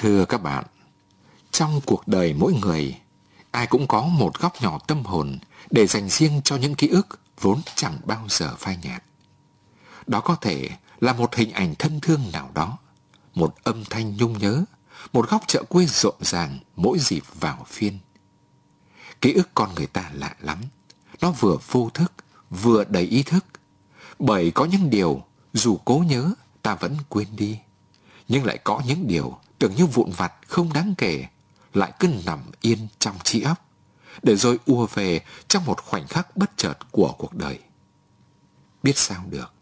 Thưa các bạn, trong cuộc đời mỗi người, ai cũng có một góc nhỏ tâm hồn để dành riêng cho những ký ức vốn chẳng bao giờ phai nhạt. Đó có thể là một hình ảnh thân thương nào đó, một âm thanh nhung nhớ, một góc chợ quê rộn ràng mỗi dịp vào phiên. Ký ức con người ta lạ lắm, nó vừa vô thức, vừa đầy ý thức, bởi có những điều dù cố nhớ ta vẫn quên đi, nhưng lại có những điều tưởng như vụn vặt không đáng kể, lại cứ nằm yên trong trí óc, để rồi ùa về trong một khoảnh khắc bất chợt của cuộc đời. Biết sao được,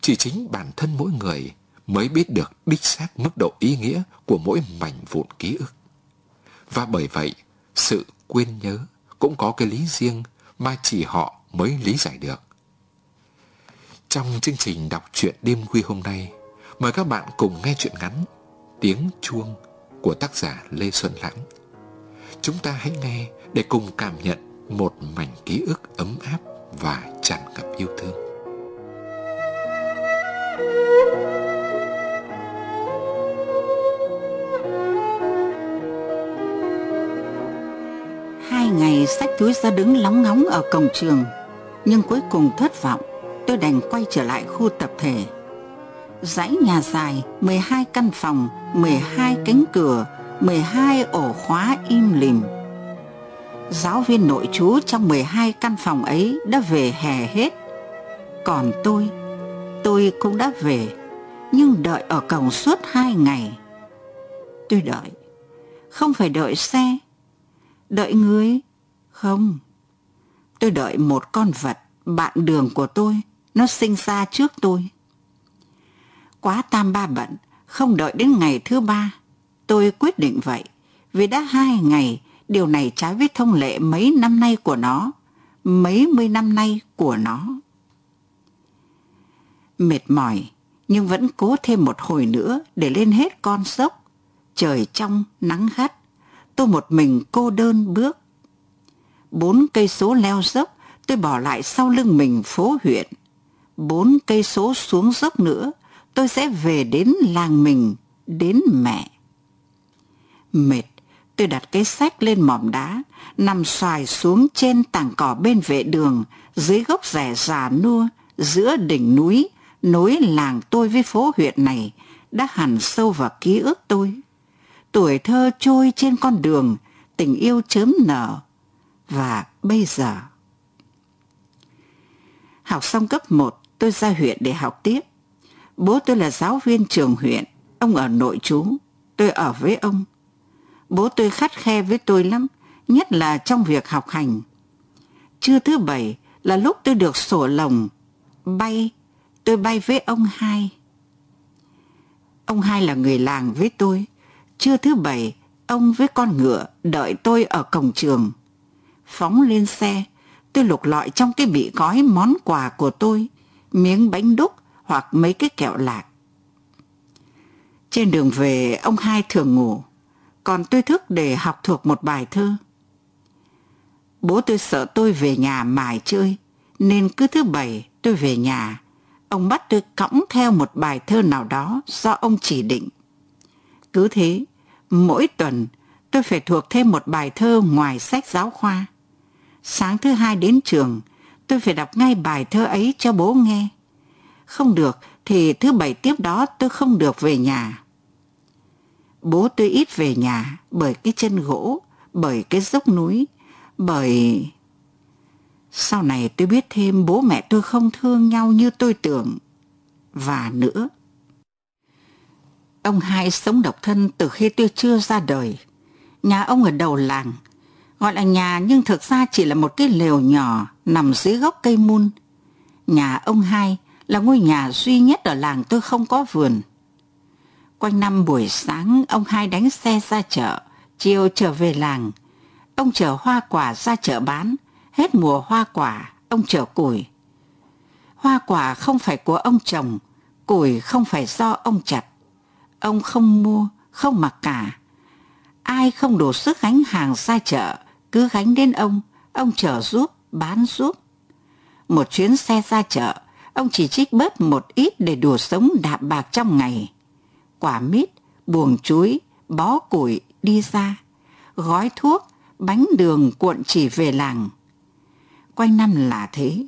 chỉ chính bản thân mỗi người mới biết được đích xác mức độ ý nghĩa của mỗi mảnh vụn ký ức. Và bởi vậy, sự quên nhớ cũng có cái lý riêng mà chỉ họ mới lý giải được. Trong chương trình đọc truyện đêm khuya hôm nay, mời các bạn cùng nghe chuyện ngắn Tiếng chuông của tác giả Lê Xuân Lãng. Chúng ta hãy nghe để cùng cảm nhận một mảnh ký ức ấm áp và tràn ngập yêu thương. Hai ngày sách túi ra đứng lóng ngóng ở cổng trường, nhưng cuối cùng thất vọng, tôi đành quay trở lại khu tập thể dãy nhà dài, 12 căn phòng, 12 cánh cửa, 12 ổ khóa im lìm. Giáo viên nội trú trong 12 căn phòng ấy đã về hè hết. Còn tôi, tôi cũng đã về, nhưng đợi ở cổng suốt hai ngày. Tôi đợi, không phải đợi xe, đợi người, không. Tôi đợi một con vật, bạn đường của tôi, nó sinh ra trước tôi quá tam ba bận, không đợi đến ngày thứ ba. Tôi quyết định vậy, vì đã hai ngày, điều này trái với thông lệ mấy năm nay của nó, mấy mươi năm nay của nó. Mệt mỏi, nhưng vẫn cố thêm một hồi nữa để lên hết con dốc. Trời trong, nắng gắt, tôi một mình cô đơn bước. Bốn cây số leo dốc, tôi bỏ lại sau lưng mình phố huyện. Bốn cây số xuống dốc nữa, tôi sẽ về đến làng mình, đến mẹ. Mệt, tôi đặt cái sách lên mỏm đá, nằm xoài xuống trên tảng cỏ bên vệ đường, dưới gốc rẻ già nua, giữa đỉnh núi, nối làng tôi với phố huyện này, đã hẳn sâu vào ký ức tôi. Tuổi thơ trôi trên con đường, tình yêu chớm nở. Và bây giờ... Học xong cấp 1, tôi ra huyện để học tiếp. Bố tôi là giáo viên trường huyện, ông ở nội trú, tôi ở với ông. Bố tôi khắt khe với tôi lắm, nhất là trong việc học hành. Trưa thứ bảy là lúc tôi được sổ lồng, bay, tôi bay với ông hai. Ông hai là người làng với tôi. Trưa thứ bảy, ông với con ngựa đợi tôi ở cổng trường. Phóng lên xe, tôi lục lọi trong cái bị gói món quà của tôi, miếng bánh đúc, hoặc mấy cái kẹo lạc. Trên đường về, ông hai thường ngủ, còn tôi thức để học thuộc một bài thơ. Bố tôi sợ tôi về nhà mải chơi, nên cứ thứ bảy tôi về nhà, ông bắt tôi cõng theo một bài thơ nào đó do ông chỉ định. Cứ thế, mỗi tuần tôi phải thuộc thêm một bài thơ ngoài sách giáo khoa. Sáng thứ hai đến trường, tôi phải đọc ngay bài thơ ấy cho bố nghe. Không được thì thứ bảy tiếp đó tôi không được về nhà. Bố tôi ít về nhà bởi cái chân gỗ, bởi cái dốc núi, bởi... Sau này tôi biết thêm bố mẹ tôi không thương nhau như tôi tưởng. Và nữa. Ông hai sống độc thân từ khi tôi chưa ra đời. Nhà ông ở đầu làng. Gọi là nhà nhưng thực ra chỉ là một cái lều nhỏ nằm dưới gốc cây mun. Nhà ông hai là ngôi nhà duy nhất ở làng tôi không có vườn. Quanh năm buổi sáng, ông hai đánh xe ra chợ, chiều trở về làng. Ông chở hoa quả ra chợ bán, hết mùa hoa quả, ông chở củi. Hoa quả không phải của ông trồng, củi không phải do ông chặt. Ông không mua, không mặc cả. Ai không đủ sức gánh hàng ra chợ, cứ gánh đến ông, ông chở giúp, bán giúp. Một chuyến xe ra chợ, ông chỉ trích bớt một ít để đủ sống đạm bạc trong ngày. Quả mít, buồng chuối, bó củi đi ra, gói thuốc, bánh đường cuộn chỉ về làng. Quanh năm là thế.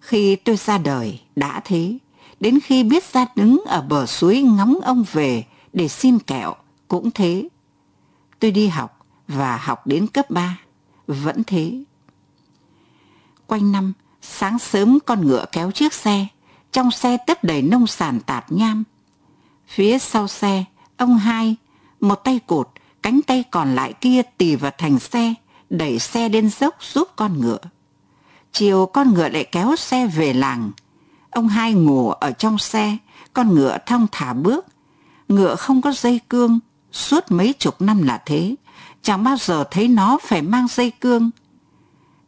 Khi tôi ra đời đã thế, đến khi biết ra đứng ở bờ suối ngóng ông về để xin kẹo cũng thế. Tôi đi học và học đến cấp 3, vẫn thế. Quanh năm, sáng sớm con ngựa kéo chiếc xe, trong xe tấp đầy nông sản tạp nham. Phía sau xe, ông hai, một tay cột, cánh tay còn lại kia tì vào thành xe, đẩy xe lên dốc giúp con ngựa. Chiều con ngựa lại kéo xe về làng. Ông hai ngủ ở trong xe, con ngựa thong thả bước. Ngựa không có dây cương, suốt mấy chục năm là thế, chẳng bao giờ thấy nó phải mang dây cương.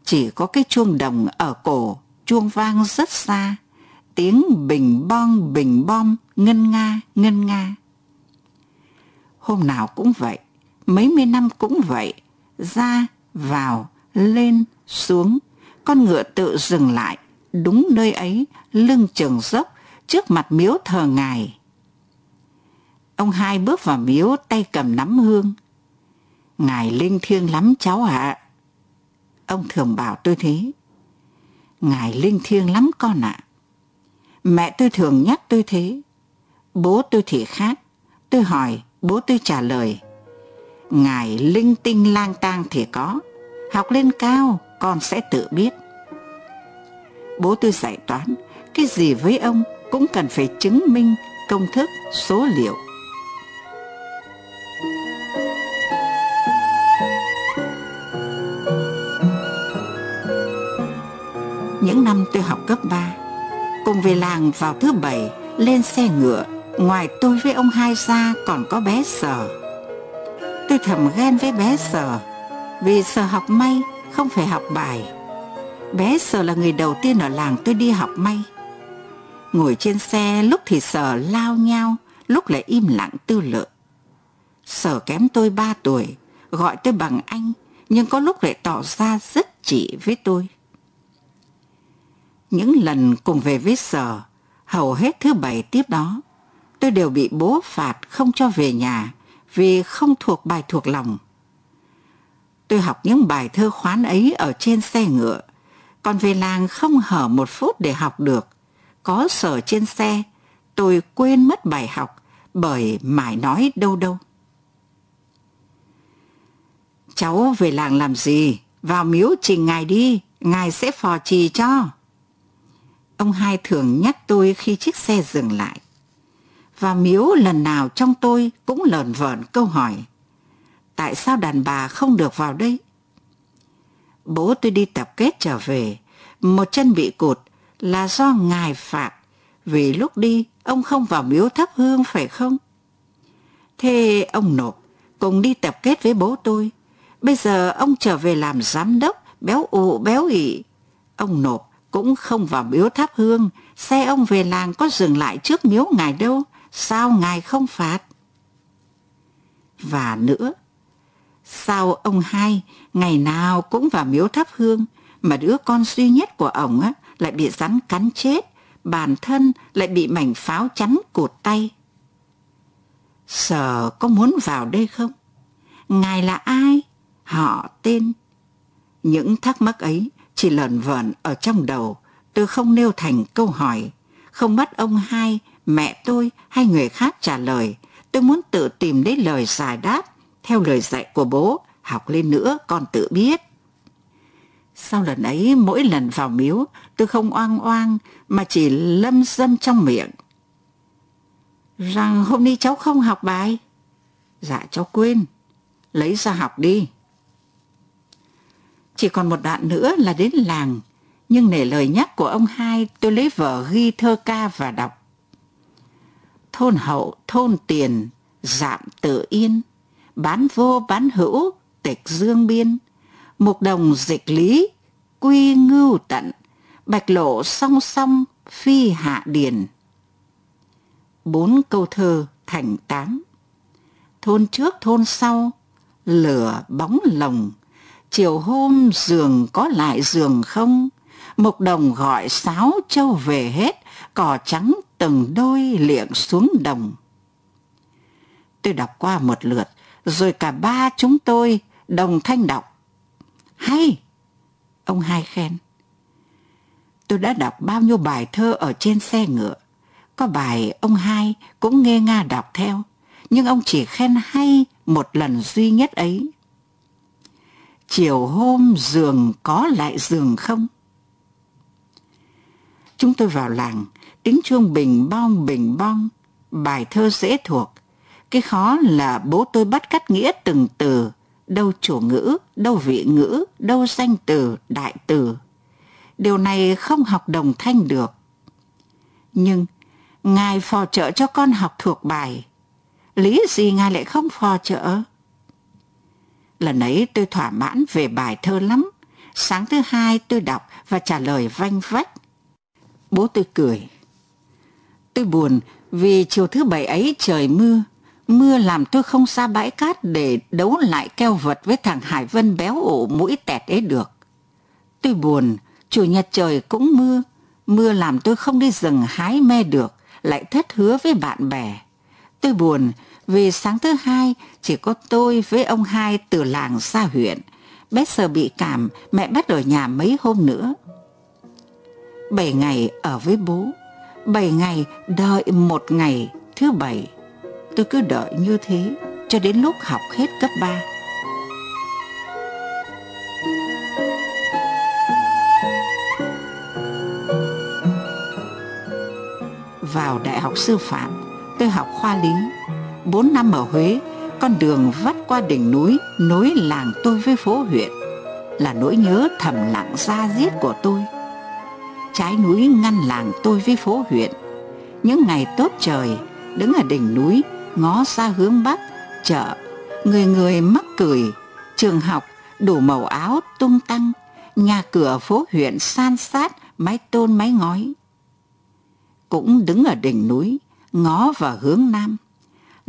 Chỉ có cái chuông đồng ở cổ, chuông vang rất xa, tiếng bình bong bình bom ngân nga ngân nga. Hôm nào cũng vậy, mấy mươi năm cũng vậy, ra, vào, lên, xuống, con ngựa tự dừng lại, đúng nơi ấy, lưng chừng dốc, trước mặt miếu thờ ngài. Ông hai bước vào miếu tay cầm nắm hương. Ngài linh thiêng lắm cháu ạ. Ông thường bảo tôi thế. Ngài linh thiêng lắm con ạ. Mẹ tôi thường nhắc tôi thế. Bố tôi thì khác. Tôi hỏi, bố tôi trả lời. Ngài linh tinh lang tang thì có. Học lên cao, con sẽ tự biết. Bố tôi giải toán, cái gì với ông cũng cần phải chứng minh công thức, số liệu. Những năm tôi học cấp 3, cùng về làng vào thứ bảy lên xe ngựa, ngoài tôi với ông hai ra còn có bé Sở. Tôi thầm ghen với bé Sở, vì Sở học may không phải học bài. Bé Sở là người đầu tiên ở làng tôi đi học may. Ngồi trên xe lúc thì Sở lao nhau, lúc lại im lặng tư lự. Sở kém tôi 3 tuổi, gọi tôi bằng anh, nhưng có lúc lại tỏ ra rất chỉ với tôi. Những lần cùng về với Sở, hầu hết thứ bảy tiếp đó, tôi đều bị bố phạt không cho về nhà vì không thuộc bài thuộc lòng. Tôi học những bài thơ khoán ấy ở trên xe ngựa, còn về làng không hở một phút để học được. Có sở trên xe, tôi quên mất bài học bởi mải nói đâu đâu. Cháu về làng làm gì? Vào miếu trình ngài đi, ngài sẽ phò trì cho. Ông hai thường nhắc tôi khi chiếc xe dừng lại. Và miếu lần nào trong tôi cũng lờn vờn câu hỏi. Tại sao đàn bà không được vào đây? Bố tôi đi tập kết trở về, một chân bị cụt là do ngài phạt, vì lúc đi ông không vào miếu thắp hương phải không? Thế ông nộp, cùng đi tập kết với bố tôi. Bây giờ ông trở về làm giám đốc, béo ụ béo ị. Ông nộp cũng không vào miếu tháp hương, xe ông về làng có dừng lại trước miếu ngài đâu, sao ngài không phạt? Và nữa, sao ông hai ngày nào cũng vào miếu thắp hương, mà đứa con duy nhất của ông á, lại bị rắn cắn chết, bản thân lại bị mảnh pháo chắn cột tay. Sở có muốn vào đây không? Ngài là ai? Họ tên. Những thắc mắc ấy chỉ lợn vợn ở trong đầu, tôi không nêu thành câu hỏi, không bắt ông hai, mẹ tôi hay người khác trả lời. Tôi muốn tự tìm lấy lời giải đáp, theo lời dạy của bố, học lên nữa con tự biết. Sau lần ấy, mỗi lần vào miếu, tôi không oang oang, mà chỉ lâm dâm trong miệng. Rằng hôm nay cháu không học bài. Dạ cháu quên, lấy ra học đi. Chỉ còn một đoạn nữa là đến làng, nhưng nể lời nhắc của ông hai tôi lấy vở ghi thơ ca và đọc. Thôn hậu, thôn tiền, dạm tự yên, bán vô bán hữu, tịch dương biên, mục đồng dịch lý, quy ngưu tận, bạch lộ song song, phi hạ điền. Bốn câu thơ thành tám. Thôn trước thôn sau, lửa bóng lồng, chiều hôm giường có lại giường không, Mộc đồng gọi sáo châu về hết, cỏ trắng từng đôi liệng xuống đồng. Tôi đọc qua một lượt, rồi cả ba chúng tôi đồng thanh đọc. Hay! Ông hai khen. Tôi đã đọc bao nhiêu bài thơ ở trên xe ngựa. Có bài ông hai cũng nghe Nga đọc theo, nhưng ông chỉ khen hay một lần duy nhất ấy. Chiều hôm giường có lại giường không? Chúng tôi vào làng, tiếng chuông bình bong bình bong, bài thơ dễ thuộc. Cái khó là bố tôi bắt cắt nghĩa từng từ, đâu chủ ngữ, đâu vị ngữ, đâu danh từ, đại từ. Điều này không học đồng thanh được. Nhưng Ngài phò trợ cho con học thuộc bài. Lý gì Ngài lại không phò trợ? Lần ấy tôi thỏa mãn về bài thơ lắm. Sáng thứ hai tôi đọc và trả lời vanh vách. Bố tôi cười. Tôi buồn vì chiều thứ bảy ấy trời mưa. Mưa làm tôi không xa bãi cát để đấu lại keo vật với thằng Hải Vân béo ổ mũi tẹt ấy được. Tôi buồn, chủ nhật trời cũng mưa. Mưa làm tôi không đi rừng hái me được, lại thất hứa với bạn bè. Tôi buồn vì sáng thứ hai chỉ có tôi với ông hai từ làng xa huyện. Bé sợ bị cảm, mẹ bắt ở nhà mấy hôm nữa. Bảy ngày ở với bố, bảy ngày đợi một ngày thứ bảy. Tôi cứ đợi như thế cho đến lúc học hết cấp 3. Vào đại học sư phạm, tôi học khoa lý. Bốn năm ở Huế, con đường vắt qua đỉnh núi nối làng tôi với phố huyện là nỗi nhớ thầm lặng ra diết của tôi trái núi ngăn làng tôi với phố huyện. Những ngày tốt trời, đứng ở đỉnh núi, ngó ra hướng bắc, chợ, người người mắc cười, trường học đủ màu áo tung tăng, nhà cửa phố huyện san sát, mái tôn mái ngói. Cũng đứng ở đỉnh núi, ngó vào hướng nam.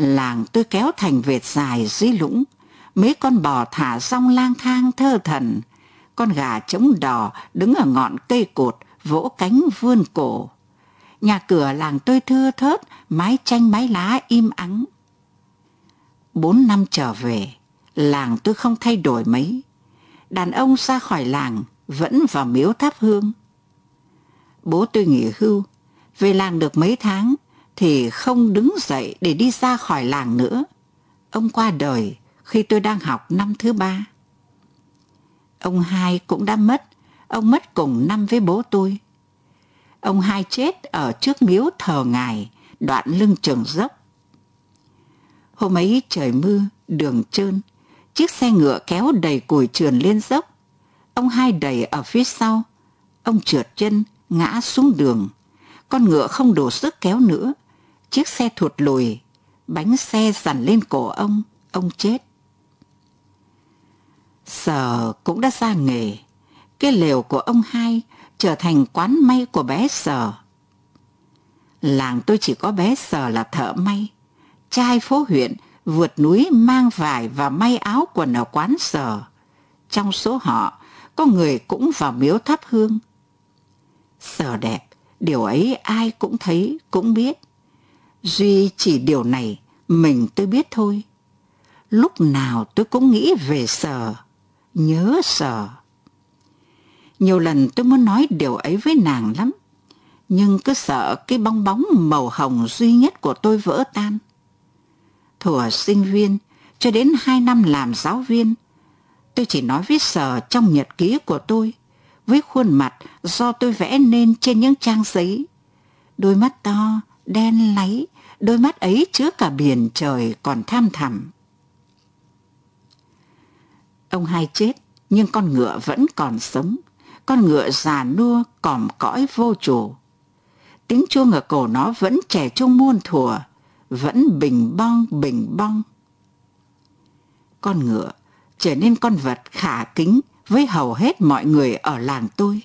Làng tôi kéo thành vệt dài dưới lũng, mấy con bò thả rong lang thang thơ thần, con gà trống đỏ đứng ở ngọn cây cột vỗ cánh vươn cổ. Nhà cửa làng tôi thưa thớt, mái tranh mái lá im ắng. Bốn năm trở về, làng tôi không thay đổi mấy. Đàn ông ra khỏi làng vẫn vào miếu thắp hương. Bố tôi nghỉ hưu, về làng được mấy tháng thì không đứng dậy để đi ra khỏi làng nữa. Ông qua đời khi tôi đang học năm thứ ba. Ông hai cũng đã mất Ông mất cùng năm với bố tôi. Ông hai chết ở trước miếu thờ ngài, đoạn lưng trường dốc. Hôm ấy trời mưa, đường trơn, chiếc xe ngựa kéo đầy củi trườn lên dốc. Ông hai đẩy ở phía sau, ông trượt chân, ngã xuống đường. Con ngựa không đủ sức kéo nữa, chiếc xe thụt lùi, bánh xe dằn lên cổ ông, ông chết. Sở cũng đã ra nghề, cái lều của ông hai trở thành quán may của bé Sở. Làng tôi chỉ có bé Sở là thợ may. Trai phố huyện vượt núi mang vải và may áo quần ở quán Sở. Trong số họ, có người cũng vào miếu thắp hương. Sở đẹp, điều ấy ai cũng thấy, cũng biết. Duy chỉ điều này mình tôi biết thôi. Lúc nào tôi cũng nghĩ về sở, nhớ sở. Nhiều lần tôi muốn nói điều ấy với nàng lắm, nhưng cứ sợ cái bong bóng màu hồng duy nhất của tôi vỡ tan. Thuở sinh viên, cho đến hai năm làm giáo viên, tôi chỉ nói với sở trong nhật ký của tôi, với khuôn mặt do tôi vẽ nên trên những trang giấy. Đôi mắt to, đen láy, đôi mắt ấy chứa cả biển trời còn tham thẳm. Ông hai chết, nhưng con ngựa vẫn còn sống con ngựa già nua còm cõi vô chủ. Tiếng chuông ở cổ nó vẫn trẻ trung muôn thùa, vẫn bình bong bình bong. Con ngựa trở nên con vật khả kính với hầu hết mọi người ở làng tôi.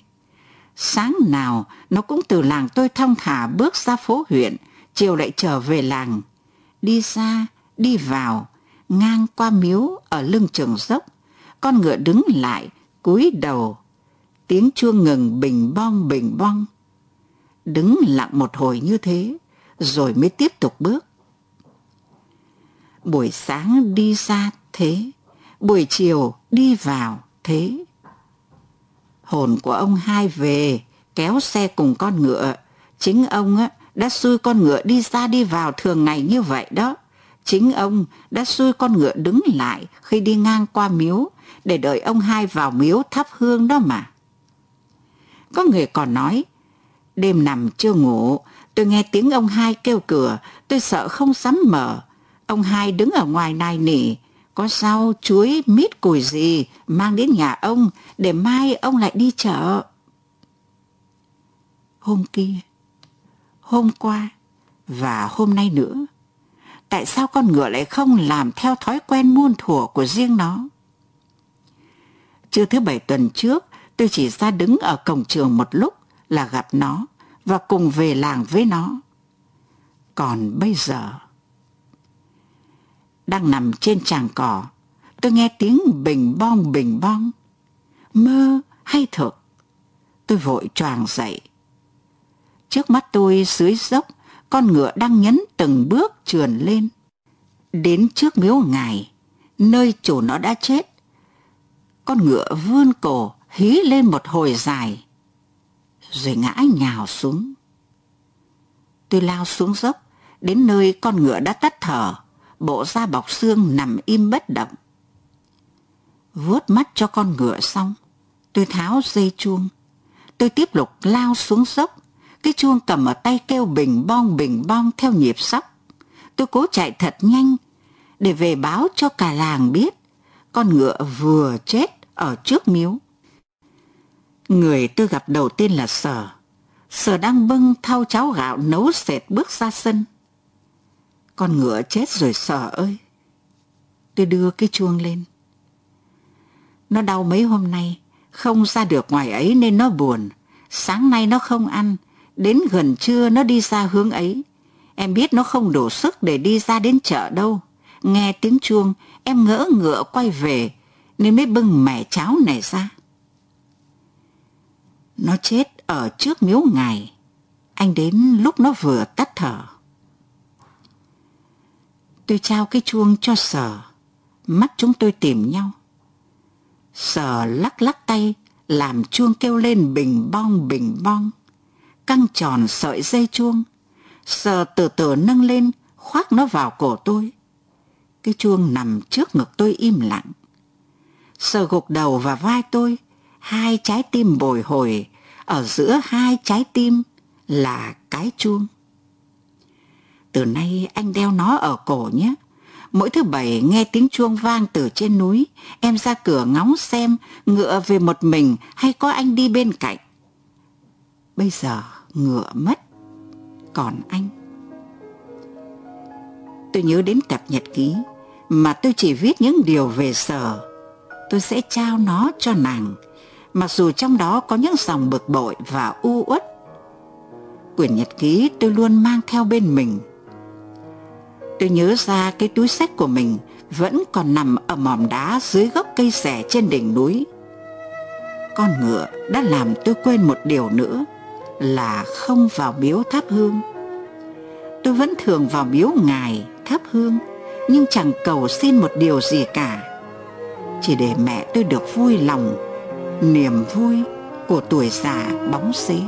Sáng nào nó cũng từ làng tôi thong thả bước ra phố huyện, chiều lại trở về làng. Đi ra, đi vào, ngang qua miếu ở lưng trường dốc. Con ngựa đứng lại, cúi đầu, tiếng chuông ngừng bình bong bình bong. Đứng lặng một hồi như thế, rồi mới tiếp tục bước. Buổi sáng đi ra thế, buổi chiều đi vào thế. Hồn của ông hai về, kéo xe cùng con ngựa. Chính ông á, đã xui con ngựa đi ra đi vào thường ngày như vậy đó. Chính ông đã xui con ngựa đứng lại khi đi ngang qua miếu để đợi ông hai vào miếu thắp hương đó mà. Có người còn nói, đêm nằm chưa ngủ, tôi nghe tiếng ông hai kêu cửa, tôi sợ không dám mở. Ông hai đứng ở ngoài nai nỉ, có rau, chuối, mít, củi gì mang đến nhà ông để mai ông lại đi chợ. Hôm kia, hôm qua và hôm nay nữa, tại sao con ngựa lại không làm theo thói quen muôn thuở của riêng nó? Trưa thứ bảy tuần trước, tôi chỉ ra đứng ở cổng trường một lúc là gặp nó và cùng về làng với nó. Còn bây giờ... Đang nằm trên tràng cỏ, tôi nghe tiếng bình bong bình bong. Mơ hay thực? Tôi vội choàng dậy. Trước mắt tôi dưới dốc, con ngựa đang nhấn từng bước trườn lên. Đến trước miếu ngài, nơi chủ nó đã chết. Con ngựa vươn cổ, hí lên một hồi dài, rồi ngã nhào xuống. Tôi lao xuống dốc, đến nơi con ngựa đã tắt thở, bộ da bọc xương nằm im bất động. Vuốt mắt cho con ngựa xong, tôi tháo dây chuông. Tôi tiếp tục lao xuống dốc, cái chuông cầm ở tay kêu bình bong bình bong theo nhịp sóc. Tôi cố chạy thật nhanh để về báo cho cả làng biết con ngựa vừa chết ở trước miếu. Người tôi gặp đầu tiên là Sở. Sở đang bưng thau cháo gạo nấu sệt bước ra sân. Con ngựa chết rồi Sở ơi. Tôi đưa cái chuông lên. Nó đau mấy hôm nay, không ra được ngoài ấy nên nó buồn. Sáng nay nó không ăn, đến gần trưa nó đi ra hướng ấy. Em biết nó không đủ sức để đi ra đến chợ đâu. Nghe tiếng chuông, em ngỡ ngựa quay về, nên mới bưng mẻ cháo này ra. Nó chết ở trước miếu ngài. Anh đến lúc nó vừa tắt thở. Tôi trao cái chuông cho sở. Mắt chúng tôi tìm nhau. Sở lắc lắc tay, làm chuông kêu lên bình bong bình bong. Căng tròn sợi dây chuông. sờ từ từ nâng lên, khoác nó vào cổ tôi. Cái chuông nằm trước ngực tôi im lặng. sờ gục đầu và vai tôi, hai trái tim bồi hồi, ở giữa hai trái tim là cái chuông. Từ nay anh đeo nó ở cổ nhé. Mỗi thứ bảy nghe tiếng chuông vang từ trên núi, em ra cửa ngóng xem ngựa về một mình hay có anh đi bên cạnh. Bây giờ ngựa mất, còn anh. Tôi nhớ đến tập nhật ký mà tôi chỉ viết những điều về sở. Tôi sẽ trao nó cho nàng, mặc dù trong đó có những dòng bực bội và u uất. Quyển nhật ký tôi luôn mang theo bên mình Tôi nhớ ra cái túi sách của mình vẫn còn nằm ở mỏm đá dưới gốc cây xẻ trên đỉnh núi. Con ngựa đã làm tôi quên một điều nữa là không vào miếu thắp hương. Tôi vẫn thường vào miếu ngài thắp hương nhưng chẳng cầu xin một điều gì cả. Chỉ để mẹ tôi được vui lòng, niềm vui của tuổi già bóng xế.